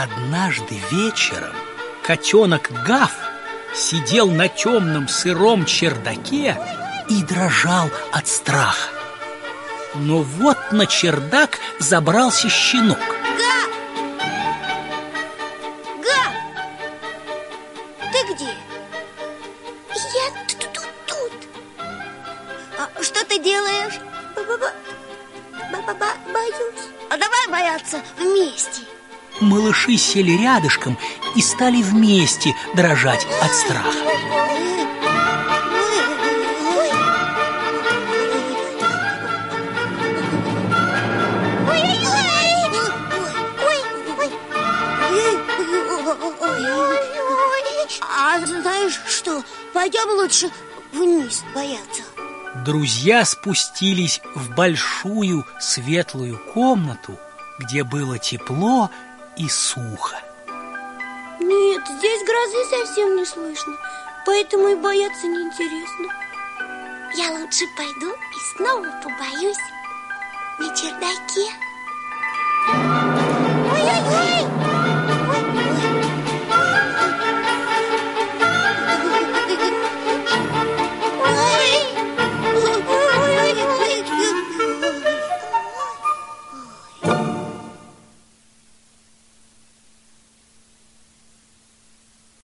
Однажды вечером котенок Гав сидел на темном сыром чердаке и дрожал от страха. Но вот на чердак забрался щенок. Га! Га! Ты где? Я тут, тут, тут. А что ты делаешь? Ба-ба-ба. Ба-ба-ба, боюсь. А давай бояться вместе. Малыши сели рядышком и стали вместе дрожать от страха. А знаешь что? Пойдем лучше вниз бояться. Друзья спустились в большую светлую комнату, где было тепло и сухо. Нет, здесь грозы совсем не слышно, поэтому и бояться неинтересно. Я лучше пойду и снова побоюсь. На чердаке